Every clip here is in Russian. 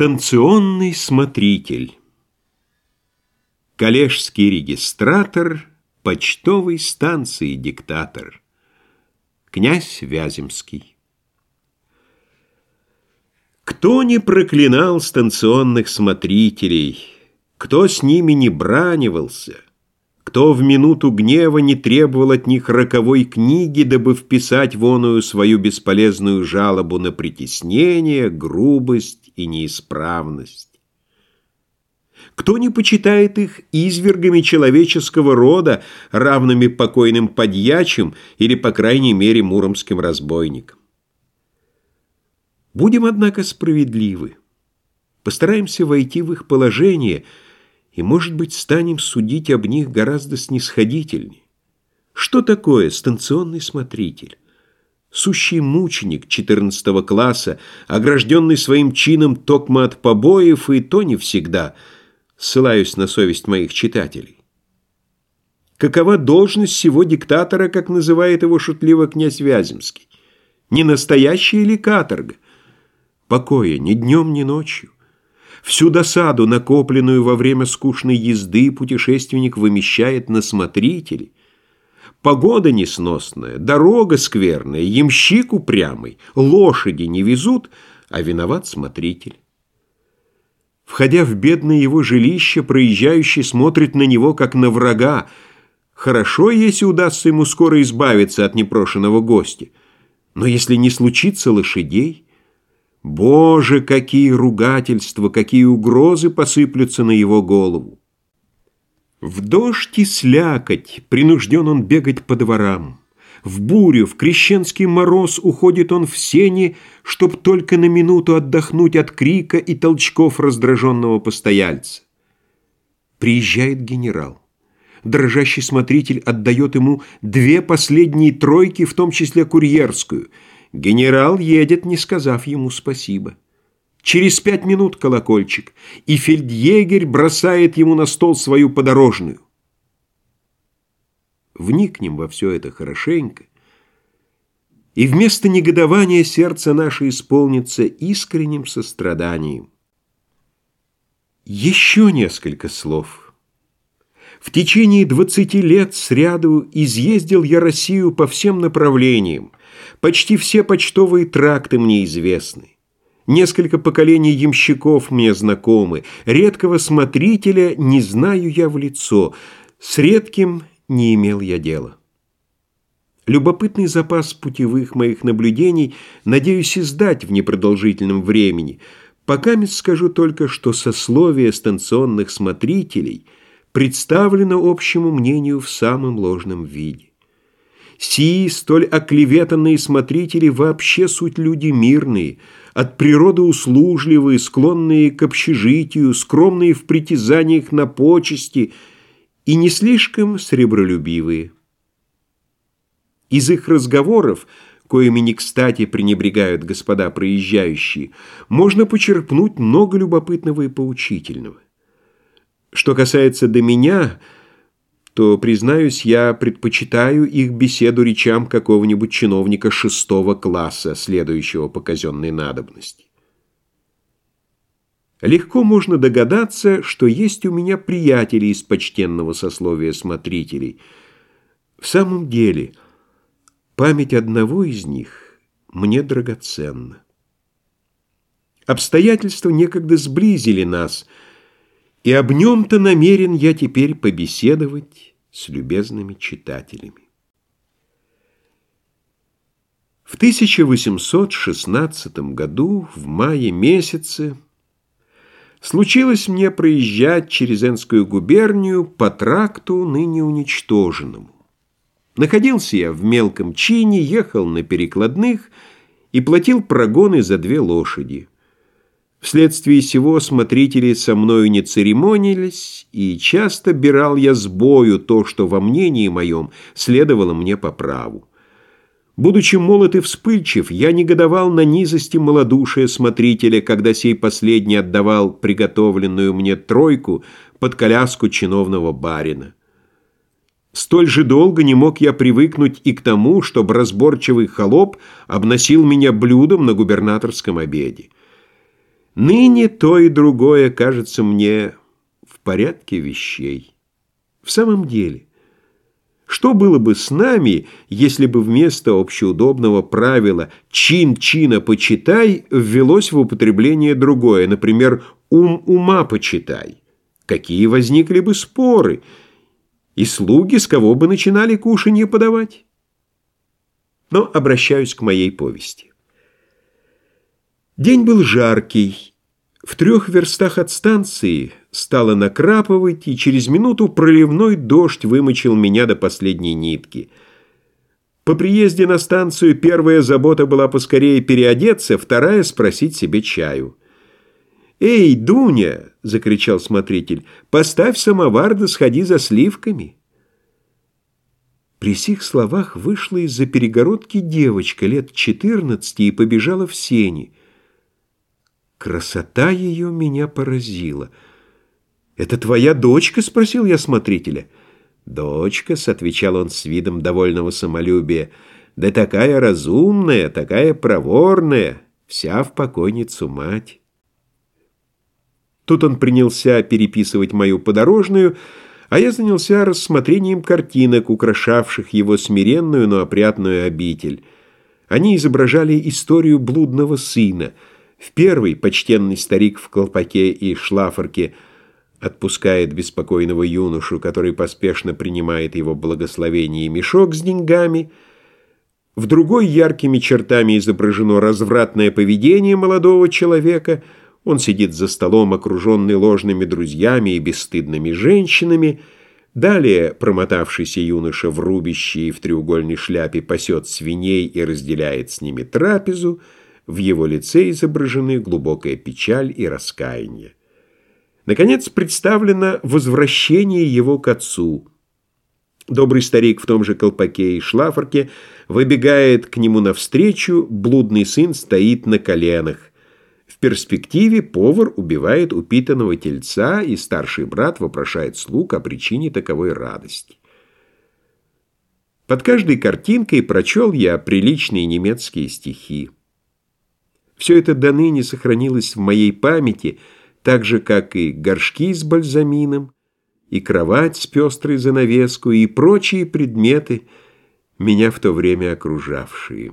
Станционный смотритель. Коллежский регистратор Почтовой станции диктатор Князь Вяземский. Кто не проклинал станционных смотрителей, Кто с ними не бранивался, Кто в минуту гнева не требовал от них роковой книги, Дабы вписать воную свою бесполезную жалобу На притеснение, грубость и неисправность. Кто не почитает их извергами человеческого рода, равными покойным подьячим или, по крайней мере, муромским разбойникам? Будем, однако, справедливы. Постараемся войти в их положение и, может быть, станем судить об них гораздо снисходительнее. Что такое станционный смотритель? Сущий мученик 14 класса, огражденный своим чином токмо от побоев, и то не всегда, ссылаюсь на совесть моих читателей. Какова должность всего диктатора, как называет его шутливо князь Вяземский? Не настоящая ли каторга? Покоя ни днем, ни ночью. Всю досаду, накопленную во время скучной езды, путешественник вымещает на смотрителе – Погода несносная, дорога скверная, ямщик упрямый, лошади не везут, а виноват смотритель. Входя в бедное его жилище, проезжающий смотрит на него, как на врага. Хорошо, если удастся ему скоро избавиться от непрошенного гостя. Но если не случится лошадей... Боже, какие ругательства, какие угрозы посыплются на его голову! В дождь и слякоть принужден он бегать по дворам. В бурю, в крещенский мороз уходит он в сени, чтоб только на минуту отдохнуть от крика и толчков раздраженного постояльца. Приезжает генерал. Дрожащий смотритель отдает ему две последние тройки, в том числе курьерскую. Генерал едет, не сказав ему спасибо. Через пять минут колокольчик, и фельдъегерь бросает ему на стол свою подорожную. Вникнем во все это хорошенько, и вместо негодования сердце наше исполнится искренним состраданием. Еще несколько слов. В течение двадцати лет сряду изъездил я Россию по всем направлениям. Почти все почтовые тракты мне известны. Несколько поколений ямщиков мне знакомы. Редкого смотрителя не знаю я в лицо. С редким не имел я дела. Любопытный запас путевых моих наблюдений надеюсь издать в непродолжительном времени. Пока скажу только, что сословие станционных смотрителей представлено общему мнению в самом ложном виде. Сии столь оклеветанные смотрители вообще суть люди мирные – от природы услужливые, склонные к общежитию, скромные в притязаниях на почести и не слишком сребролюбивые. Из их разговоров, коими не кстати пренебрегают господа проезжающие, можно почерпнуть много любопытного и поучительного. Что касается до меня – то, признаюсь, я предпочитаю их беседу речам какого-нибудь чиновника шестого класса, следующего по казенной надобности. Легко можно догадаться, что есть у меня приятели из почтенного сословия смотрителей. В самом деле, память одного из них мне драгоценна. Обстоятельства некогда сблизили нас – и об нем-то намерен я теперь побеседовать с любезными читателями. В 1816 году, в мае месяце, случилось мне проезжать через Энскую губернию по тракту, ныне уничтоженному. Находился я в мелком чине, ехал на перекладных и платил прогоны за две лошади. Вследствие сего смотрители со мною не церемонились, и часто бирал я с бою то, что во мнении моем следовало мне по праву. Будучи молод и вспыльчив, я негодовал на низости малодушия смотрителя, когда сей последний отдавал приготовленную мне тройку под коляску чиновного барина. Столь же долго не мог я привыкнуть и к тому, чтобы разборчивый холоп обносил меня блюдом на губернаторском обеде. Ныне то и другое кажется мне в порядке вещей. В самом деле, что было бы с нами, если бы вместо общеудобного правила «чин чина почитай» ввелось в употребление другое, например, «ум ума почитай»? Какие возникли бы споры? И слуги с кого бы начинали кушанье подавать? Но обращаюсь к моей повести. День был жаркий. В трех верстах от станции стало накрапывать, и через минуту проливной дождь вымочил меня до последней нитки. По приезде на станцию первая забота была поскорее переодеться, вторая — спросить себе чаю. «Эй, Дуня!» — закричал смотритель. «Поставь самовар да сходи за сливками!» При сих словах вышла из-за перегородки девочка лет четырнадцати и побежала в сени. Красота ее меня поразила. «Это твоя дочка?» — спросил я смотрителя. «Дочка», — отвечал он с видом довольного самолюбия, «да такая разумная, такая проворная, вся в покойницу мать». Тут он принялся переписывать мою подорожную, а я занялся рассмотрением картинок, украшавших его смиренную, но опрятную обитель. Они изображали историю блудного сына. В первый почтенный старик в колпаке и шлафорке отпускает беспокойного юношу, который поспешно принимает его благословение и мешок с деньгами. В другой яркими чертами изображено развратное поведение молодого человека – он сидит за столом, окруженный ложными друзьями и бесстыдными женщинами. Далее промотавшийся юноша в рубище и в треугольной шляпе пасет свиней и разделяет с ними трапезу. В его лице изображены глубокая печаль и раскаяние. Наконец представлено возвращение его к отцу. Добрый старик в том же колпаке и шлафорке выбегает к нему навстречу, блудный сын стоит на коленах. В перспективе повар убивает упитанного тельца, и старший брат вопрошает слуг о причине таковой радости. Под каждой картинкой прочел я приличные немецкие стихи. Все это до ныне сохранилось в моей памяти, так же, как и горшки с бальзамином, и кровать с пестрой занавеской, и прочие предметы, меня в то время окружавшие.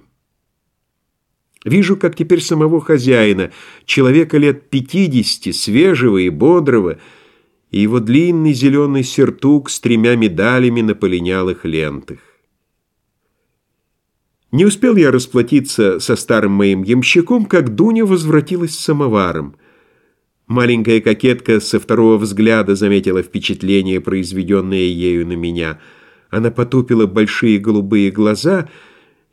Вижу, как теперь самого хозяина, человека лет пятидесяти, свежего и бодрого, и его длинный зеленый сертук с тремя медалями на полинялых лентах. Не успел я расплатиться со старым моим ямщиком, как Дуня возвратилась с самоваром. Маленькая кокетка со второго взгляда заметила впечатление, произведенное ею на меня. Она потупила большие голубые глаза —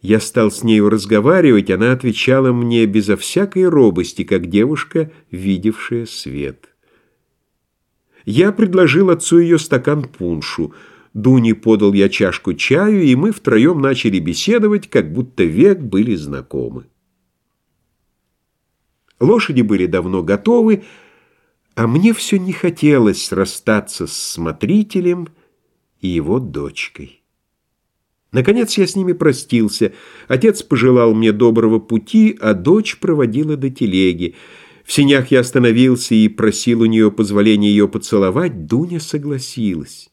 я стал с нею разговаривать, она отвечала мне безо всякой робости, как девушка, видевшая свет. Я предложил отцу ее стакан пуншу. Дуне подал я чашку чаю, и мы втроем начали беседовать, как будто век были знакомы. Лошади были давно готовы, а мне все не хотелось расстаться с смотрителем и его дочкой. Наконец я с ними простился. Отец пожелал мне доброго пути, а дочь проводила до телеги. В сенях я остановился и просил у нее позволения ее поцеловать. Дуня согласилась.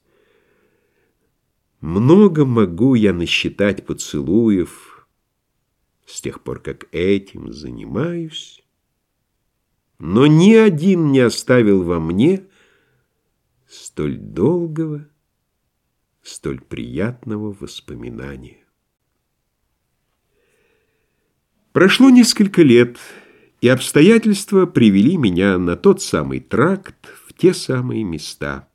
Много могу я насчитать поцелуев с тех пор, как этим занимаюсь, но ни один не оставил во мне столь долгого столь приятного воспоминания. Прошло несколько лет, и обстоятельства привели меня на тот самый тракт, в те самые места.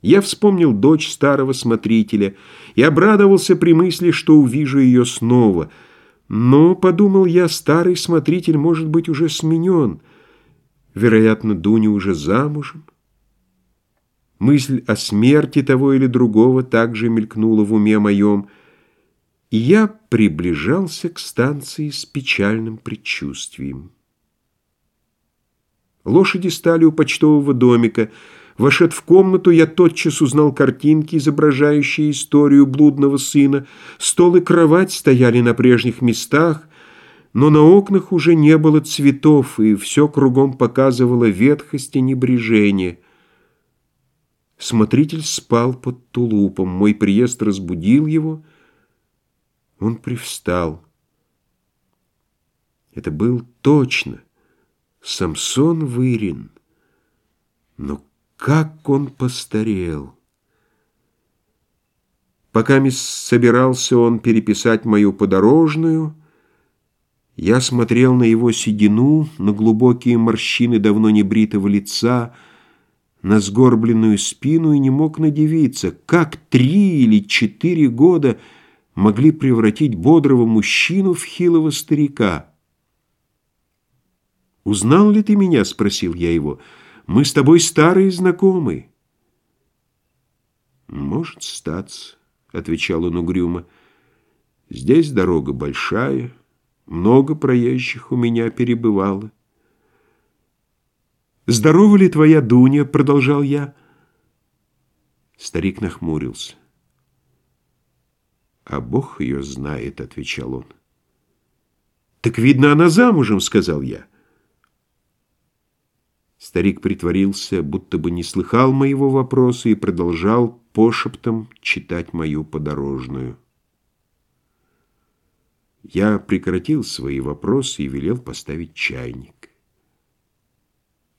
Я вспомнил дочь старого смотрителя и обрадовался при мысли, что увижу ее снова. Но, подумал я, старый смотритель может быть уже сменен. Вероятно, Дуня уже замужем. Мысль о смерти того или другого также мелькнула в уме моем, и я приближался к станции с печальным предчувствием. Лошади стали у почтового домика. Вошед в комнату, я тотчас узнал картинки, изображающие историю блудного сына. Стол и кровать стояли на прежних местах. но на окнах уже не было цветов, и все кругом показывало ветхость и небрежение. Смотритель спал под тулупом. Мой приезд разбудил его. Он привстал. Это был точно Самсон Вырин. Но как он постарел! Пока собирался он переписать мою подорожную, я смотрел на его седину, на глубокие морщины давно небритого лица, на сгорбленную спину и не мог надевиться, как три или четыре года могли превратить бодрого мужчину в хилого старика. «Узнал ли ты меня?» — спросил я его. «Мы с тобой старые знакомые». «Может, статься», — отвечал он угрюмо. «Здесь дорога большая, много проезжих у меня перебывало». «Здорова ли твоя Дуня?» — продолжал я. Старик нахмурился. «А Бог ее знает», — отвечал он. «Так, видно, она замужем», — сказал я. Старик притворился, будто бы не слыхал моего вопроса и продолжал пошептом читать мою подорожную. Я прекратил свои вопросы и велел поставить чайник.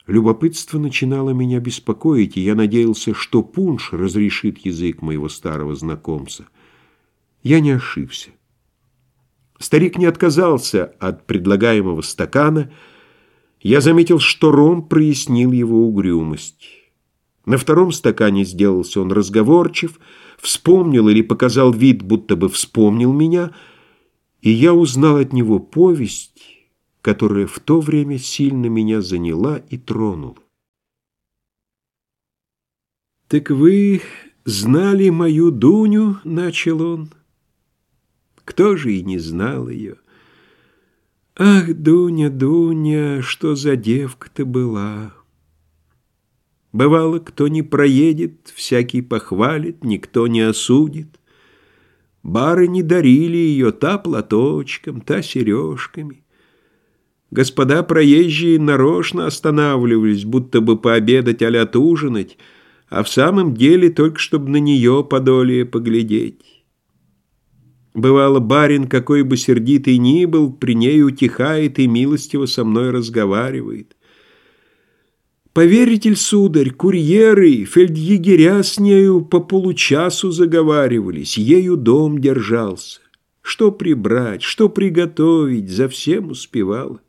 Любопытство начинало меня беспокоить, и я надеялся, что пунш разрешит язык моего старого знакомца. Я не ошибся. Старик не отказался от предлагаемого стакана, я заметил, что ром прояснил его угрюмость. На втором стакане сделался он разговорчив, вспомнил или показал вид, будто бы вспомнил меня, и я узнал от него повесть, которая в то время сильно меня заняла и тронула. «Так вы знали мою Дуню?» — начал он. «Кто же и не знал ее?» Ах, Дуня, Дуня, что за девка ты была! Бывало, кто не проедет, всякий похвалит, никто не осудит. Бары не дарили ее та платочком, та сережками. Господа проезжие нарочно останавливались, будто бы пообедать а ужинать, а в самом деле только чтобы на нее подолее поглядеть. Бывало, барин, какой бы сердитый ни был, при ней утихает и милостиво со мной разговаривает. Поверитель, сударь, курьеры, фельдъегеря с нею по получасу заговаривались, ею дом держался. Что прибрать, что приготовить, за всем успевала.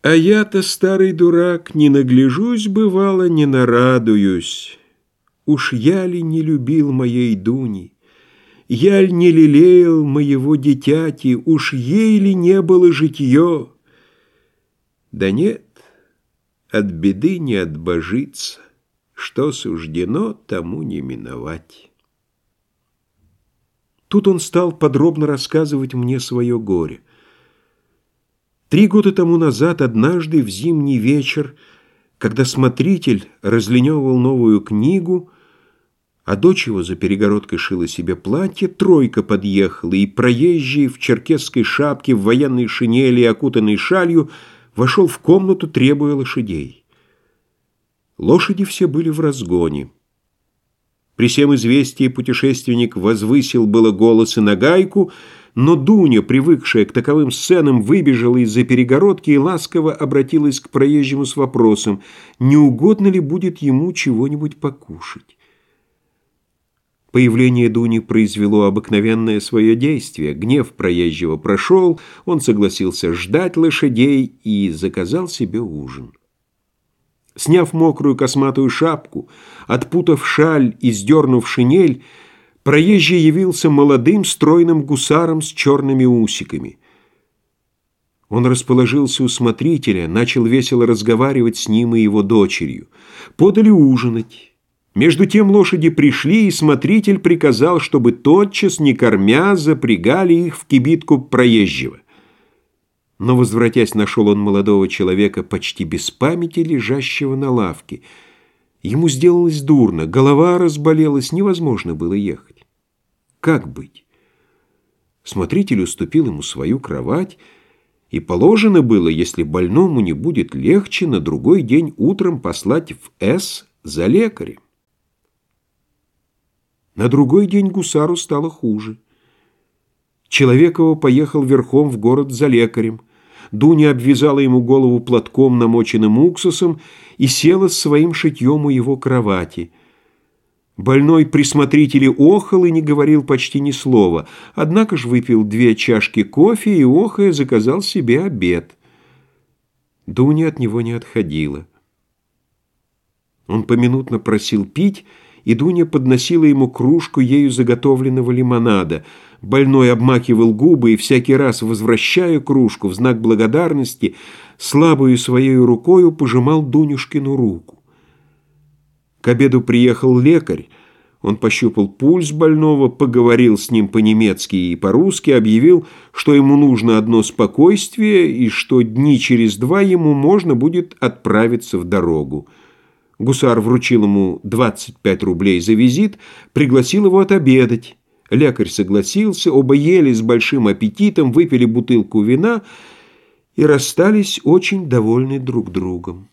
А я-то, старый дурак, не нагляжусь, бывало, не нарадуюсь. Уж я ли не любил моей Дуни? Я ль не лелеял моего дитяти, Уж ей ли не было житье? Да нет, от беды не отбожиться, Что суждено, тому не миновать. Тут он стал подробно рассказывать мне свое горе. Три года тому назад, однажды в зимний вечер, когда смотритель разлиневывал новую книгу, а дочь его за перегородкой шила себе платье, тройка подъехала, и проезжий в черкесской шапке, в военной шинели, окутанной шалью, вошел в комнату, требуя лошадей. Лошади все были в разгоне. При всем известии путешественник возвысил было голос и нагайку, но Дуня, привыкшая к таковым сценам, выбежала из-за перегородки и ласково обратилась к проезжему с вопросом, не угодно ли будет ему чего-нибудь покушать. Появление Дуни произвело обыкновенное свое действие. Гнев проезжего прошел, он согласился ждать лошадей и заказал себе ужин. Сняв мокрую косматую шапку, отпутав шаль и сдернув шинель, проезжий явился молодым стройным гусаром с черными усиками. Он расположился у смотрителя, начал весело разговаривать с ним и его дочерью. Подали ужинать. Между тем лошади пришли, и смотритель приказал, чтобы тотчас, не кормя, запрягали их в кибитку проезжего. Но, возвратясь, нашел он молодого человека почти без памяти, лежащего на лавке. Ему сделалось дурно, голова разболелась, невозможно было ехать. Как быть? Смотритель уступил ему свою кровать, и положено было, если больному не будет легче, на другой день утром послать в С за лекарем. На другой день гусару стало хуже. Человекова поехал верхом в город за лекарем. Дуня обвязала ему голову платком, намоченным уксусом, и села с своим шитьем у его кровати. Больной при смотрителе охал и не говорил почти ни слова, однако ж выпил две чашки кофе и, охая, заказал себе обед. Дуня от него не отходила. Он поминутно просил пить, и Дуня подносила ему кружку ею заготовленного лимонада. Больной обмакивал губы и всякий раз, возвращая кружку в знак благодарности, слабую своей рукою пожимал Дунюшкину руку. К обеду приехал лекарь. Он пощупал пульс больного, поговорил с ним по-немецки и по-русски, объявил, что ему нужно одно спокойствие и что дни через два ему можно будет отправиться в дорогу. Гусар вручил ему 25 рублей за визит, пригласил его отобедать. Лекарь согласился, оба ели с большим аппетитом, выпили бутылку вина и расстались очень довольны друг другом.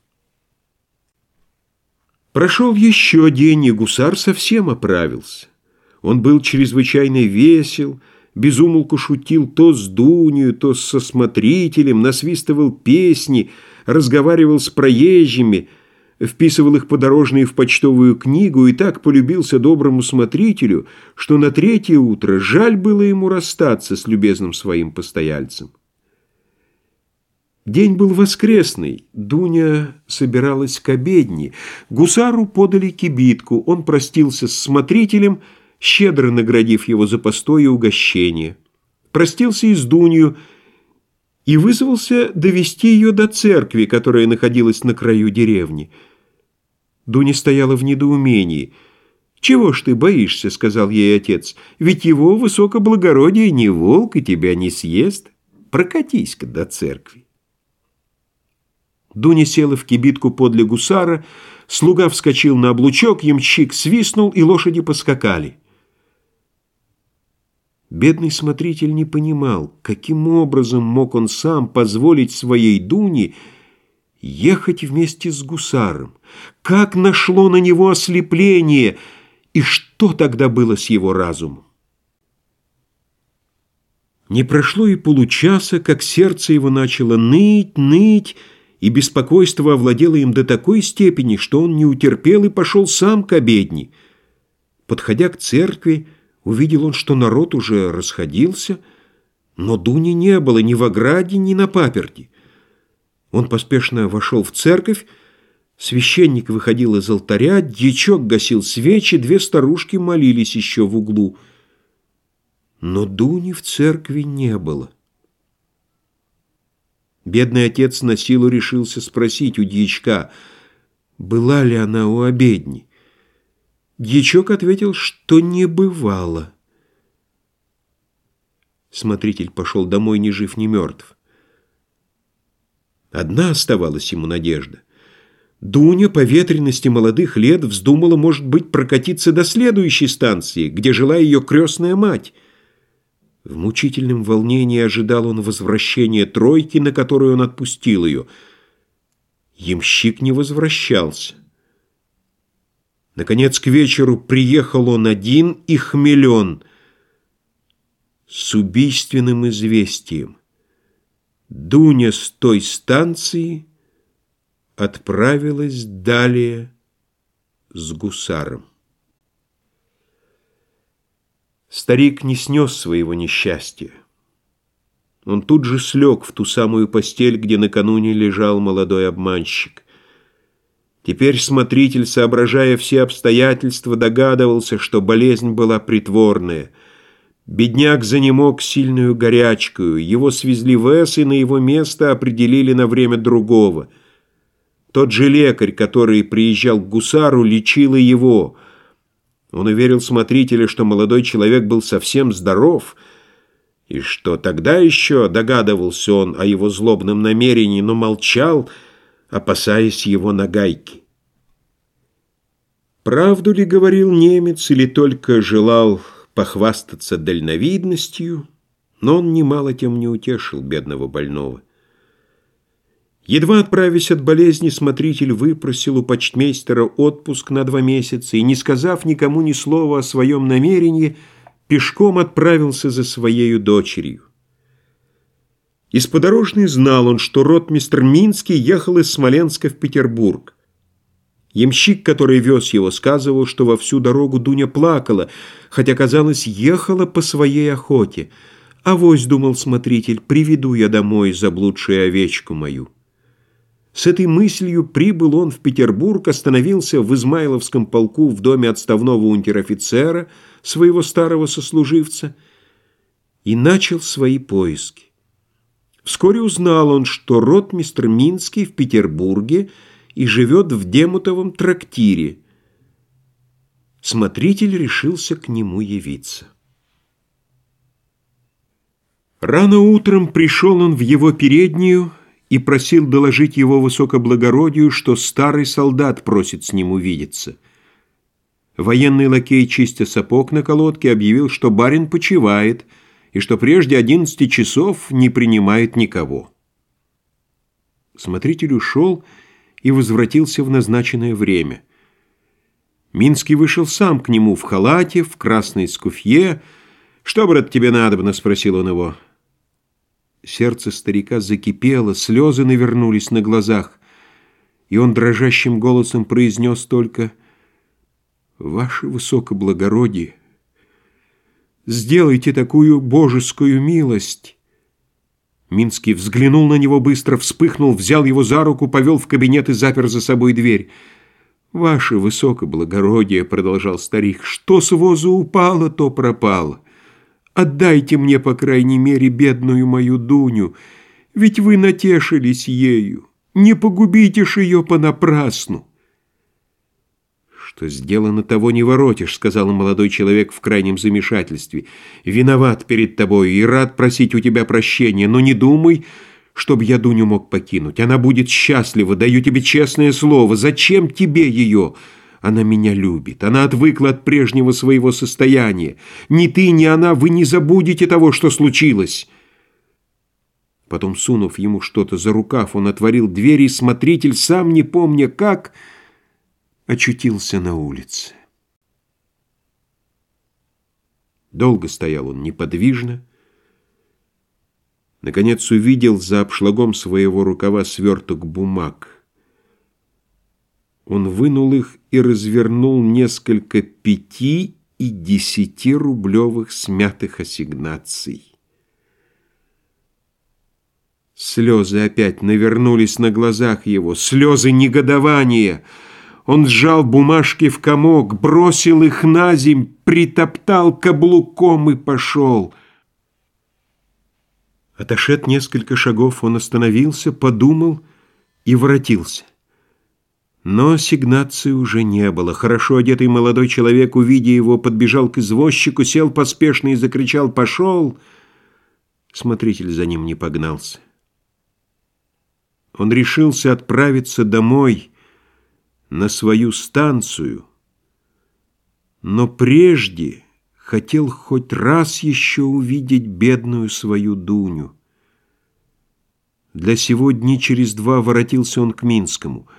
Прошел еще день, и гусар совсем оправился. Он был чрезвычайно весел, безумолку шутил то с Дунью, то со смотрителем, насвистывал песни, разговаривал с проезжими – вписывал их подорожные в почтовую книгу и так полюбился доброму смотрителю, что на третье утро жаль было ему расстаться с любезным своим постояльцем. День был воскресный, Дуня собиралась к обедне. Гусару подали кибитку, он простился с смотрителем, щедро наградив его за постой и угощение. Простился и с Дунью, и вызвался довести ее до церкви, которая находилась на краю деревни. Дуня стояла в недоумении. «Чего ж ты боишься?» — сказал ей отец. «Ведь его высокоблагородие не волк и тебя не съест. Прокатись-ка до церкви». Дуня села в кибитку подле гусара, слуга вскочил на облучок, ямщик свистнул, и лошади поскакали. Бедный смотритель не понимал, каким образом мог он сам позволить своей Дуне ехать вместе с гусаром. Как нашло на него ослепление, и что тогда было с его разумом? Не прошло и получаса, как сердце его начало ныть, ныть, и беспокойство овладело им до такой степени, что он не утерпел и пошел сам к обедне. Подходя к церкви, увидел он, что народ уже расходился, но Дуни не было ни в ограде, ни на паперти. Он поспешно вошел в церковь, священник выходил из алтаря, дьячок гасил свечи, две старушки молились еще в углу. Но Дуни в церкви не было. Бедный отец на силу решился спросить у дьячка, была ли она у обедни. Дьячок ответил, что не бывало. Смотритель пошел домой ни жив, ни мертв. Одна оставалась ему надежда. Дуня по ветренности молодых лет вздумала, может быть, прокатиться до следующей станции, где жила ее крестная мать. В мучительном волнении ожидал он возвращения тройки, на которую он отпустил ее. Ямщик не возвращался. Наконец, к вечеру приехал он один и хмелен с убийственным известием. Дуня с той станции отправилась далее с гусаром. Старик не снес своего несчастья. Он тут же слег в ту самую постель, где накануне лежал молодой обманщик. Теперь смотритель, соображая все обстоятельства, догадывался, что болезнь была притворная — Бедняк занемог сильную горячкою, его свезли в Эс и на его место определили на время другого. Тот же лекарь, который приезжал к гусару, лечил и его. Он уверил смотрителя, что молодой человек был совсем здоров, и что тогда еще догадывался он о его злобном намерении, но молчал, опасаясь его нагайки. Правду ли говорил немец или только желал похвастаться дальновидностью, Но он немало тем не утешил бедного больного. Едва отправясь от болезни, смотритель выпросил у почтмейстера отпуск на два месяца и, не сказав никому ни слова о своем намерении, пешком отправился за своею дочерью. Из подорожной знал он, что ротмистр Минский ехал из Смоленска в Петербург. Ямщик, который вез его, сказывал, что во всю дорогу Дуня плакала, хотя, казалось, ехала по своей охоте. «Авось, — думал смотритель, — приведу я домой заблудшую овечку мою». С этой мыслью прибыл он в Петербург, остановился в Измайловском полку в доме отставного унтер-офицера, своего старого сослуживца, и начал свои поиски. Вскоре узнал он, что ротмистр Минский в Петербурге и живет в Демутовом трактире. Смотритель решился к нему явиться. Рано утром пришел он в его переднюю, и просил доложить его высокоблагородию, что старый солдат просит с ним увидеться. Военный лакей, чистя сапог на колодке, объявил, что барин почивает и что прежде одиннадцати часов не принимает никого. Смотритель ушел и возвратился в назначенное время. Минский вышел сам к нему в халате, в красной скуфье. «Что, брат, тебе надобно?» — спросил он его. Сердце старика закипело, слезы навернулись на глазах, и он дрожащим голосом произнес только «Ваше высокоблагородие, сделайте такую божескую милость». Минский взглянул на него быстро, вспыхнул, взял его за руку, повел в кабинет и запер за собой дверь. «Ваше высокоблагородие», — продолжал старик, — «что с возу упало, то пропало». Отдайте мне, по крайней мере, бедную мою Дуню, ведь вы натешились ею. Не погубите ж ее понапрасну. «Что сделано, того не воротишь», — сказал молодой человек в крайнем замешательстве. «Виноват перед тобой и рад просить у тебя прощения, но не думай, чтобы я Дуню мог покинуть. Она будет счастлива, даю тебе честное слово. Зачем тебе ее?» Она меня любит. Она отвыкла от прежнего своего состояния. Ни ты, ни она, вы не забудете того, что случилось. Потом, сунув ему что-то за рукав, он отворил дверь, и смотритель, сам не помня как, очутился на улице. Долго стоял он неподвижно. Наконец увидел за обшлагом своего рукава сверток бумаг — он вынул их и развернул несколько пяти и десяти рублевых смятых ассигнаций. Слезы опять навернулись на глазах его, слезы негодования. Он сжал бумажки в комок, бросил их на земь, притоптал каблуком и пошел. Отошед несколько шагов, он остановился, подумал и воротился. Но сигнации уже не было. Хорошо одетый молодой человек, увидя его, подбежал к извозчику, сел поспешно и закричал «Пошел!». Смотритель за ним не погнался. Он решился отправиться домой, на свою станцию, но прежде хотел хоть раз еще увидеть бедную свою Дуню. Для сегодня через два воротился он к Минскому —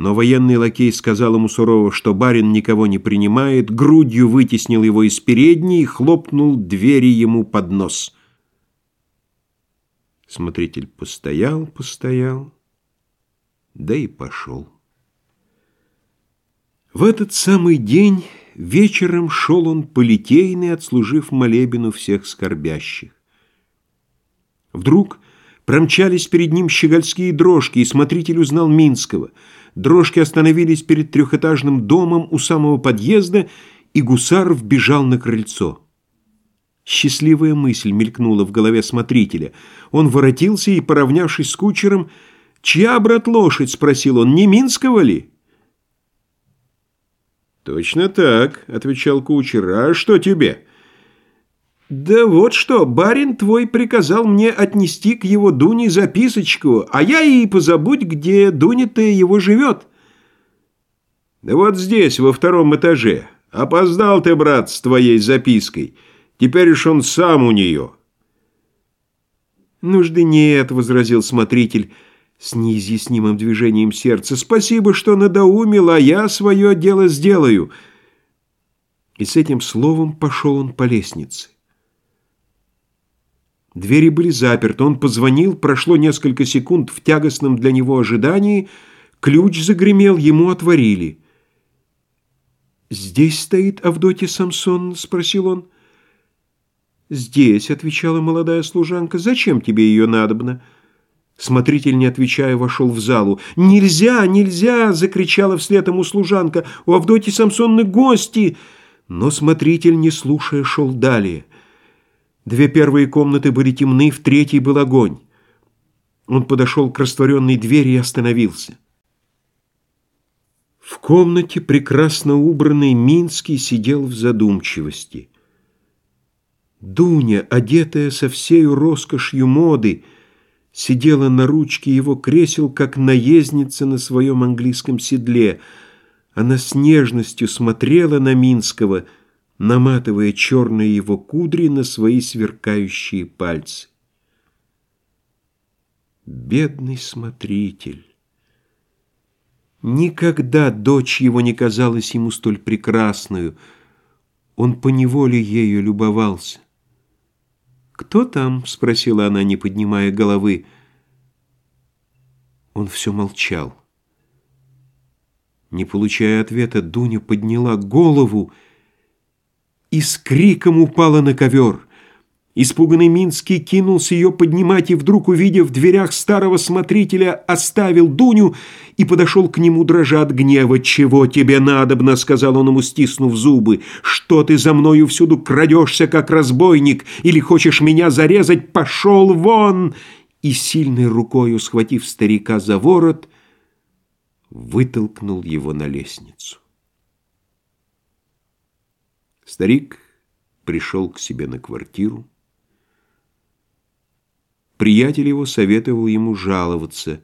но военный лакей сказал ему сурово, что барин никого не принимает, грудью вытеснил его из передней и хлопнул двери ему под нос. Смотритель постоял, постоял, да и пошел. В этот самый день вечером шел он по Литейной, отслужив молебену всех скорбящих. Вдруг промчались перед ним щегольские дрожки, и смотритель узнал Минского — Дрожки остановились перед трехэтажным домом у самого подъезда, и Гусаров бежал на крыльцо. Счастливая мысль мелькнула в голове смотрителя. Он воротился и, поравнявшись с кучером, «Чья, брат, лошадь?» — спросил он. «Не Минского ли?» «Точно так», — отвечал кучер. «А что тебе?» «Да вот что, барин твой приказал мне отнести к его Дуне записочку, а я и позабудь, где Дуня-то его живет». «Да вот здесь, во втором этаже. Опоздал ты, брат, с твоей запиской. Теперь уж он сам у нее». «Нужды нет», — возразил смотритель с неизъяснимым движением сердца. «Спасибо, что надоумил, а я свое дело сделаю». И с этим словом пошел он по лестнице. Двери были заперты. Он позвонил, прошло несколько секунд в тягостном для него ожидании. Ключ загремел, ему отворили. «Здесь стоит Авдотья Самсон?» — спросил он. «Здесь», — отвечала молодая служанка. «Зачем тебе ее надобно?» Смотритель, не отвечая, вошел в залу. «Нельзя, нельзя!» — закричала вслед ему служанка. «У Авдотьи Самсонны гости!» Но смотритель, не слушая, шел далее. Две первые комнаты были темны, в третьей был огонь. Он подошел к растворенной двери и остановился. В комнате прекрасно убранный Минский сидел в задумчивости. Дуня, одетая со всею роскошью моды, сидела на ручке его кресел, как наездница на своем английском седле. Она с нежностью смотрела на Минского — наматывая черные его кудри на свои сверкающие пальцы. Бедный смотритель! Никогда дочь его не казалась ему столь прекрасную. Он поневоле ею любовался. «Кто там?» — спросила она, не поднимая головы. Он все молчал. Не получая ответа, Дуня подняла голову и с криком упала на ковер. Испуганный Минский кинулся ее поднимать и вдруг, увидев в дверях старого смотрителя, оставил Дуню и подошел к нему, дрожа от гнева. «Чего тебе надобно?» — сказал он ему, стиснув зубы. «Что ты за мною всюду крадешься, как разбойник? Или хочешь меня зарезать? Пошел вон!» И сильной рукою, схватив старика за ворот, вытолкнул его на лестницу. Старик пришел к себе на квартиру. Приятель его советовал ему жаловаться,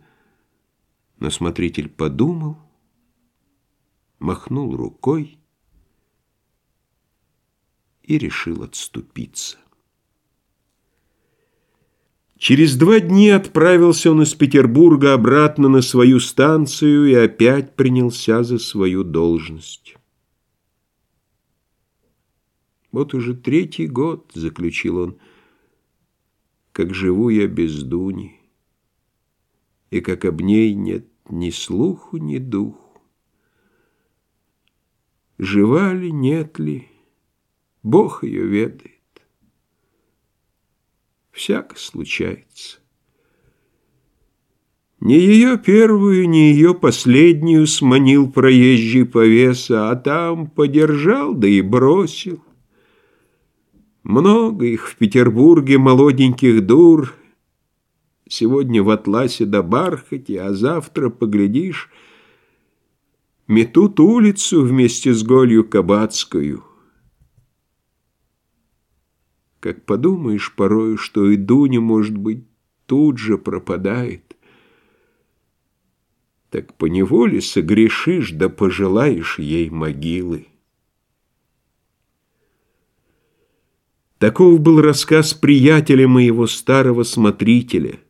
но смотритель подумал, махнул рукой и решил отступиться. Через два дня отправился он из Петербурга обратно на свою станцию и опять принялся за свою должность. Вот уже третий год, — заключил он, — как живу я без Дуни, и как об ней нет ни слуху, ни духу. Жива ли, нет ли, Бог ее ведает. Всяко случается. Не ее первую, не ее последнюю сманил проезжий повеса, а там подержал, да и бросил. Много их в Петербурге, молоденьких дур, Сегодня в атласе да бархате, а завтра, поглядишь, Метут улицу вместе с голью кабацкою. Как подумаешь порою, что и Дуня, может быть, тут же пропадает, Так поневоле согрешишь, да пожелаешь ей могилы. Таков был рассказ приятеля моего старого смотрителя.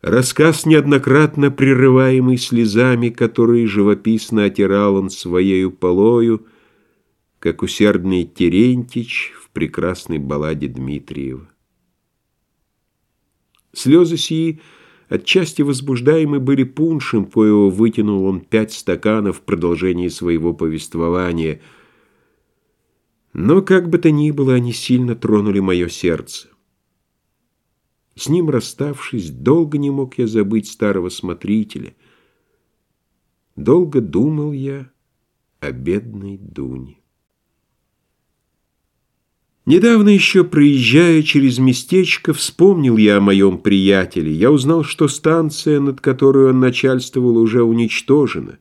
Рассказ, неоднократно прерываемый слезами, которые живописно отирал он своею полою, как усердный Терентич в прекрасной балладе Дмитриева. Слезы сии, отчасти возбуждаемы были пуншем, коего вытянул он пять стаканов в продолжении своего повествования — но, как бы то ни было, они сильно тронули мое сердце. С ним расставшись, долго не мог я забыть старого смотрителя. Долго думал я о бедной Дуне. Недавно еще, проезжая через местечко, вспомнил я о моем приятеле. Я узнал, что станция, над которой он начальствовал, уже уничтожена.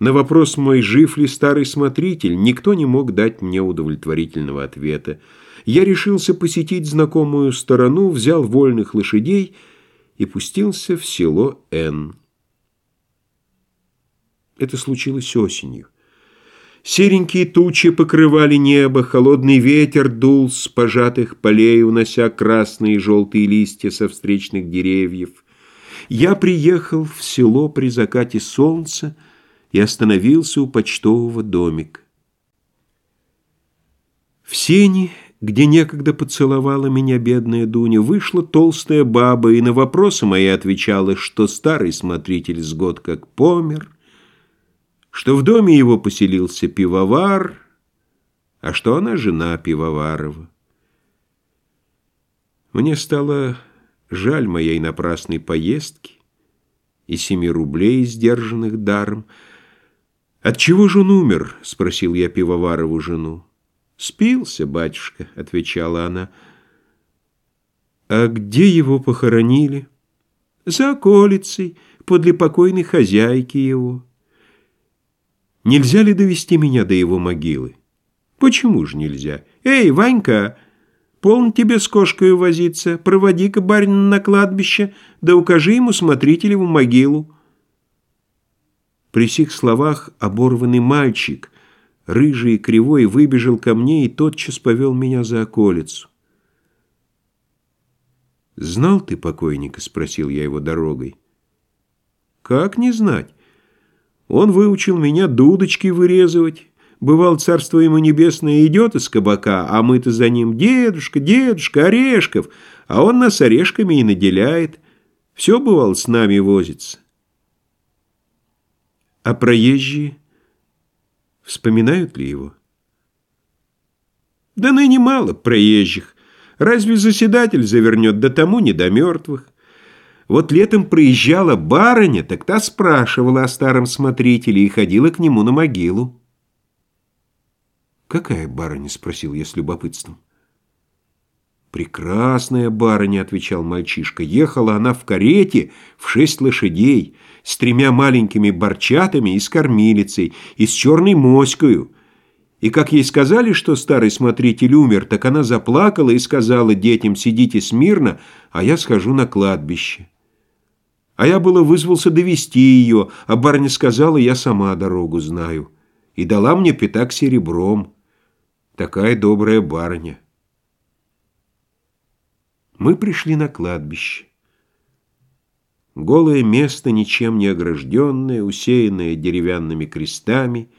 На вопрос мой, жив ли старый смотритель, никто не мог дать мне удовлетворительного ответа. Я решился посетить знакомую сторону, взял вольных лошадей и пустился в село Н. Это случилось осенью. Серенькие тучи покрывали небо, холодный ветер дул с пожатых полей, унося красные и желтые листья со встречных деревьев. Я приехал в село при закате солнца и остановился у почтового домика. В сене, где некогда поцеловала меня бедная Дуня, вышла толстая баба и на вопросы мои отвечала, что старый смотритель с год как помер — что в доме его поселился пивовар, а что она жена пивоварова. Мне стало жаль моей напрасной поездки и семи рублей, сдержанных даром. «От чего же он умер?» — спросил я пивоварову жену. «Спился, батюшка», — отвечала она. «А где его похоронили?» «За околицей, подле покойной хозяйки его». Нельзя ли довести меня до его могилы? Почему же нельзя? Эй, Ванька, полн тебе с кошкой возиться, проводи-ка барина на кладбище, да укажи ему смотрителеву могилу. При сих словах оборванный мальчик, рыжий и кривой, выбежал ко мне и тотчас повел меня за околицу. «Знал ты покойника?» — спросил я его дорогой. «Как не знать? Он выучил меня дудочки вырезывать. Бывал, царство ему небесное, идет из кабака, а мы-то за ним «Дедушка, дедушка, орешков!» А он нас орешками и наделяет. Все, бывало, с нами возится. А проезжие вспоминают ли его? Да ныне мало проезжих. Разве заседатель завернет, да тому не до мертвых. Вот летом проезжала барыня, так та спрашивала о старом смотрителе и ходила к нему на могилу. «Какая барыня?» — спросил я с любопытством. «Прекрасная барыня», — отвечал мальчишка. «Ехала она в карете в шесть лошадей, с тремя маленькими борчатами и с кормилицей, и с черной моською. И как ей сказали, что старый смотритель умер, так она заплакала и сказала детям, сидите смирно, а я схожу на кладбище». А я было вызвался довести ее, а барыня сказала, я сама дорогу знаю. И дала мне пятак серебром. Такая добрая барыня. Мы пришли на кладбище. Голое место, ничем не огражденное, усеянное деревянными крестами,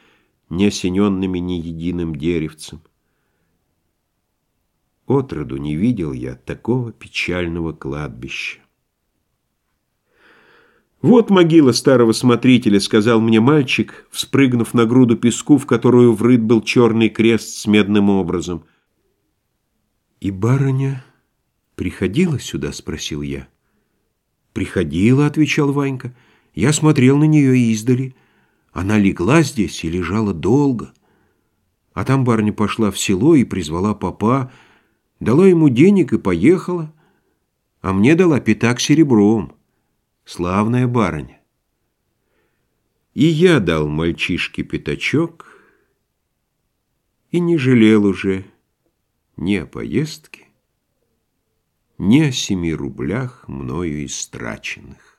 не осененными ни единым деревцем. Отроду не видел я такого печального кладбища. «Вот могила старого смотрителя», — сказал мне мальчик, вспрыгнув на груду песку, в которую врыт был черный крест с медным образом. «И барыня приходила сюда?» — спросил я. «Приходила», — отвечал Ванька. «Я смотрел на нее издали. Она легла здесь и лежала долго. А там барыня пошла в село и призвала папа, дала ему денег и поехала, а мне дала пятак серебром» славная барыня. И я дал мальчишке пятачок и не жалел уже ни о поездке, ни о семи рублях мною истраченных.